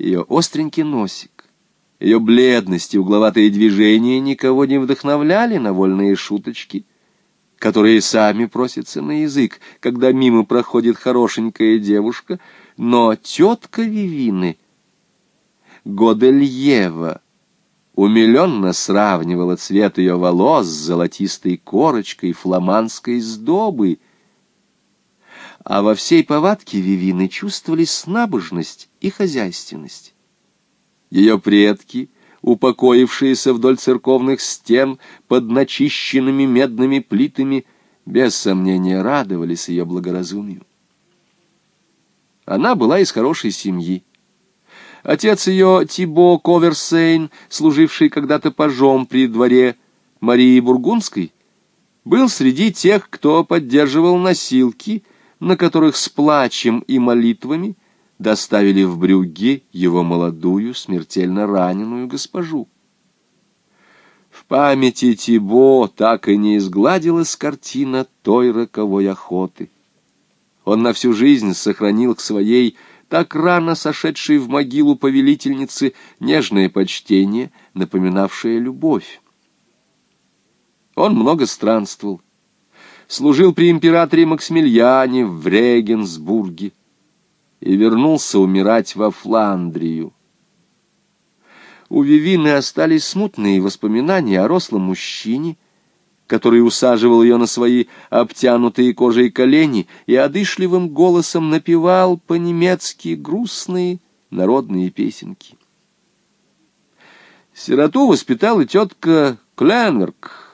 Ее остренький носик, ее бледность и угловатые движения никого не вдохновляли на вольные шуточки, которые сами просятся на язык, когда мимо проходит хорошенькая девушка, но тетка Вивины, Годельева, умиленно сравнивала цвет ее волос с золотистой корочкой фламандской сдобы, а во всей повадке Вивины чувствовались набожность и хозяйственность. Ее предки, упокоившиеся вдоль церковных стен под начищенными медными плитами, без сомнения радовались ее благоразумию. Она была из хорошей семьи. Отец ее, Тибо Коверсейн, служивший когда-то пажом при дворе Марии Бургундской, был среди тех, кто поддерживал носилки, на которых с плачем и молитвами доставили в Брюгге его молодую, смертельно раненую госпожу. В памяти Тибо так и не изгладилась картина той роковой охоты. Он на всю жизнь сохранил к своей, так рано сошедшей в могилу повелительницы, нежное почтение, напоминавшее любовь. Он много странствовал, служил при императоре Максимилиане в Регенсбурге, и вернулся умирать во Фландрию. У Вивины остались смутные воспоминания о рослом мужчине, который усаживал ее на свои обтянутые кожей колени и одышливым голосом напевал по-немецки грустные народные песенки. Сироту воспитала тетка Кленверк,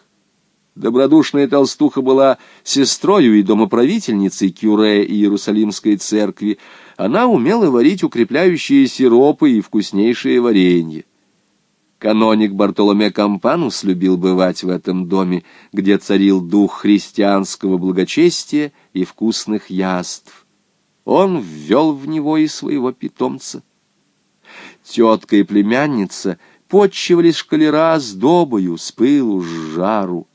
Добродушная толстуха была сестрою и домоправительницей Кюре и Иерусалимской церкви. Она умела варить укрепляющие сиропы и вкуснейшие варенье. Каноник Бартоломе Кампанус любил бывать в этом доме, где царил дух христианского благочестия и вкусных яств. Он ввел в него и своего питомца. Тетка и племянница подчивали шкалера с добою, с пылу, с жару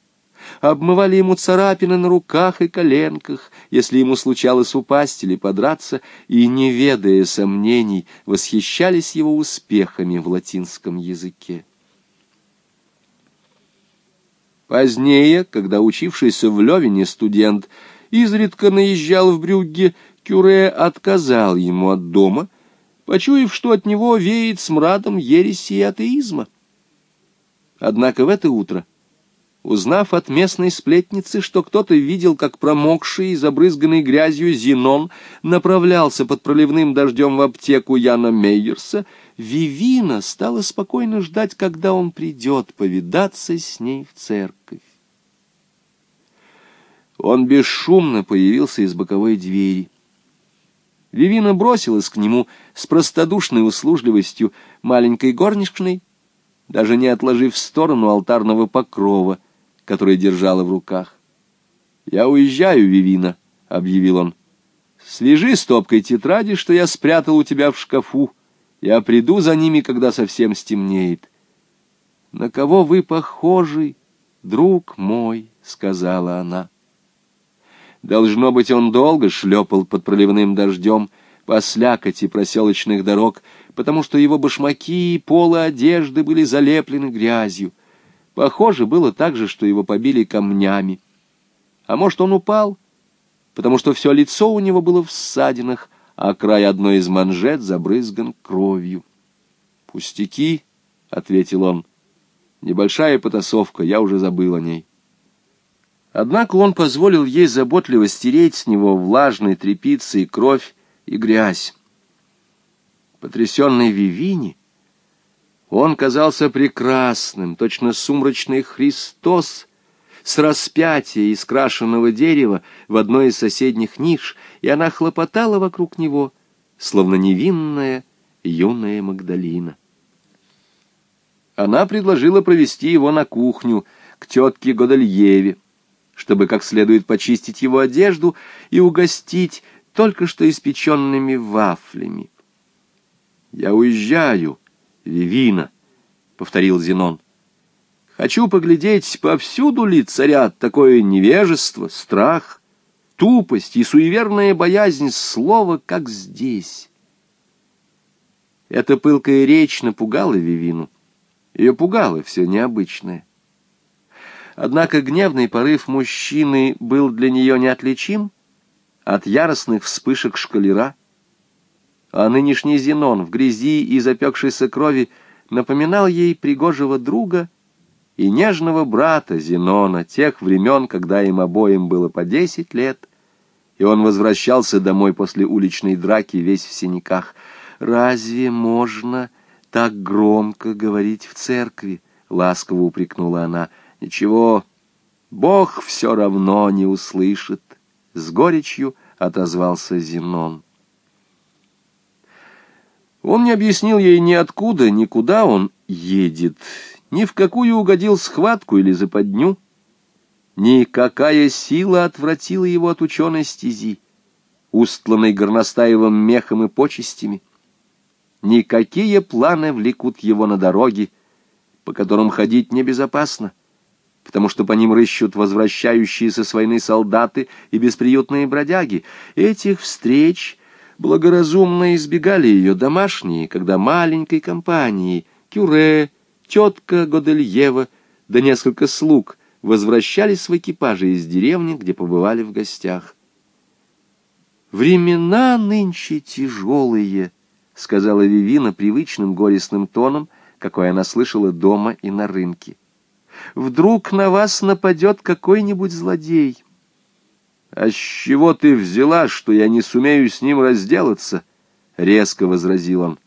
обмывали ему царапины на руках и коленках, если ему случалось упасть или подраться, и, не ведая сомнений, восхищались его успехами в латинском языке. Позднее, когда учившийся в Левине студент изредка наезжал в Брюгге, Кюре отказал ему от дома, почуяв, что от него веет смрадом ереси и атеизма. Однако в это утро Узнав от местной сплетницы, что кто-то видел, как промокший и забрызганный грязью Зенон направлялся под проливным дождем в аптеку Яна Мейерса, Вивина стала спокойно ждать, когда он придет повидаться с ней в церковь. Он бесшумно появился из боковой двери. Вивина бросилась к нему с простодушной услужливостью маленькой горничной, даже не отложив в сторону алтарного покрова — который держала в руках. «Я уезжаю, Вивина», — объявил он. «Свяжи стопкой тетради, что я спрятал у тебя в шкафу. Я приду за ними, когда совсем стемнеет». «На кого вы похожи, друг мой?» — сказала она. Должно быть, он долго шлепал под проливным дождем по слякоти проселочных дорог, потому что его башмаки и полы одежды были залеплены грязью. Похоже было также, что его побили камнями. А может, он упал, потому что все лицо у него было в ссадинах, а край одной из манжет забрызган кровью. «Пустяки», — ответил он, — «небольшая потасовка, я уже забыл о ней». Однако он позволил ей заботливо стереть с него влажной тряпицей кровь и грязь. Потрясенный Вивини он казался прекрасным, точно сумрачный Христос с распятия из крашеного дерева в одной из соседних ниш, и она хлопотала вокруг него, словно невинная юная Магдалина. Она предложила провести его на кухню к тетке Годольеве, чтобы как следует почистить его одежду и угостить только что испеченными вафлями. «Я уезжаю», Вивина, — повторил Зенон. Хочу поглядеть, повсюду ли царят такое невежество, страх, тупость и суеверная боязнь слова, как здесь. Эта пылкая речь напугала Вивину. Ее пугало все необычное. Однако гневный порыв мужчины был для нее неотличим от яростных вспышек шкалера, а нынешний Зенон в грязи и запекшейся крови напоминал ей пригожего друга и нежного брата Зенона тех времен, когда им обоим было по десять лет, и он возвращался домой после уличной драки весь в синяках. «Разве можно так громко говорить в церкви?» — ласково упрекнула она. «Ничего, Бог все равно не услышит», — с горечью отозвался Зенон. Он не объяснил ей ни откуда, ни куда он едет, ни в какую угодил схватку или западню, Никакая сила отвратила его от ученой стези, устланной горностаевым мехом и почестями. Никакие планы влекут его на дороги, по которым ходить небезопасно, потому что по ним рыщут возвращающиеся с войны солдаты и бесприютные бродяги. Этих встреч благоразумно избегали ее домашние, когда маленькой компанией Кюре, тетка Годельева да несколько слуг — возвращались в экипаже из деревни, где побывали в гостях. «Времена нынче тяжелые», — сказала Вивина привычным горестным тоном, какой она слышала дома и на рынке. «Вдруг на вас нападет какой-нибудь злодей». «А с чего ты взяла, что я не сумею с ним разделаться?» — резко возразил он.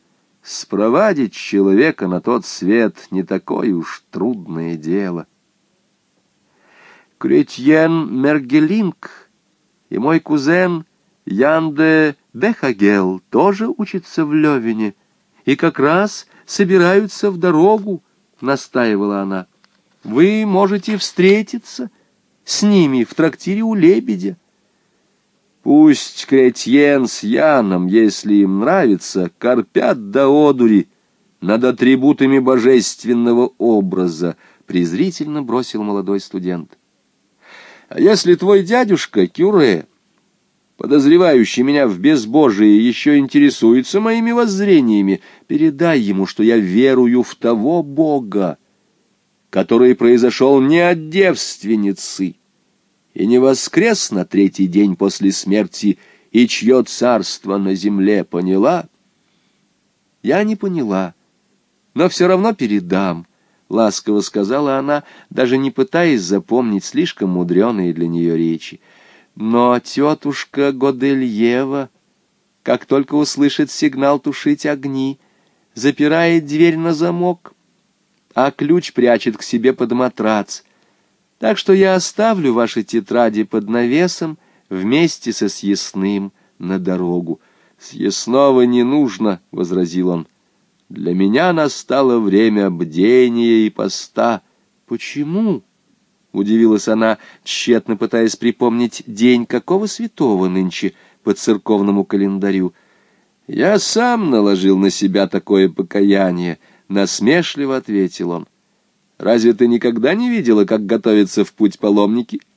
«Спровадить человека на тот свет не такое уж трудное дело». Кретьен Мергелинг и мой кузен Янде Бехагел тоже учатся в Левине и как раз собираются в дорогу, — настаивала она. Вы можете встретиться с ними в трактире у Лебедя. Пусть Кретьен с Яном, если им нравится, корпят до одури над атрибутами божественного образа, презрительно бросил молодой студент. А если твой дядюшка Кюре, подозревающий меня в безбожии, еще интересуется моими воззрениями, передай ему, что я верую в того Бога, который произошел не от девственницы и не воскрес на третий день после смерти, и чье царство на земле поняла? Я не поняла, но все равно передам, —— ласково сказала она, даже не пытаясь запомнить слишком мудреные для нее речи. Но тетушка Годельева, как только услышит сигнал тушить огни, запирает дверь на замок, а ключ прячет к себе под матрац. Так что я оставлю ваши тетради под навесом вместе со съестным на дорогу. «Съестного не нужно», — возразил он. Для меня настало время бдения и поста. Почему? Удивилась она, тщетно пытаясь припомнить день какого святого нынче по церковному календарю. Я сам наложил на себя такое покаяние, насмешливо ответил он. Разве ты никогда не видела, как готовятся в путь паломники? —